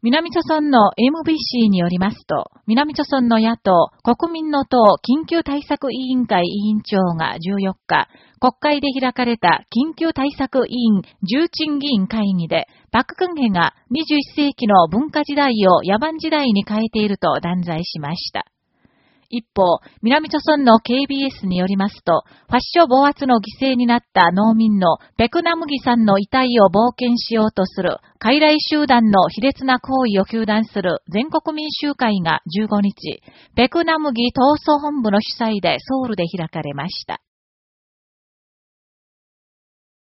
南朝村の MBC によりますと、南朝村の野党、国民の党緊急対策委員会委員長が14日、国会で開かれた緊急対策委員重鎮議員会議で、パククンヘが21世紀の文化時代を野蛮時代に変えていると断罪しました。一方、南朝村の KBS によりますと、ファッション暴圧の犠牲になった農民のペクナムギさんの遺体を冒険しようとする、傀儡集団の卑劣な行為を求断する全国民集会が15日、ペクナムギ闘争本部の主催でソウルで開かれました。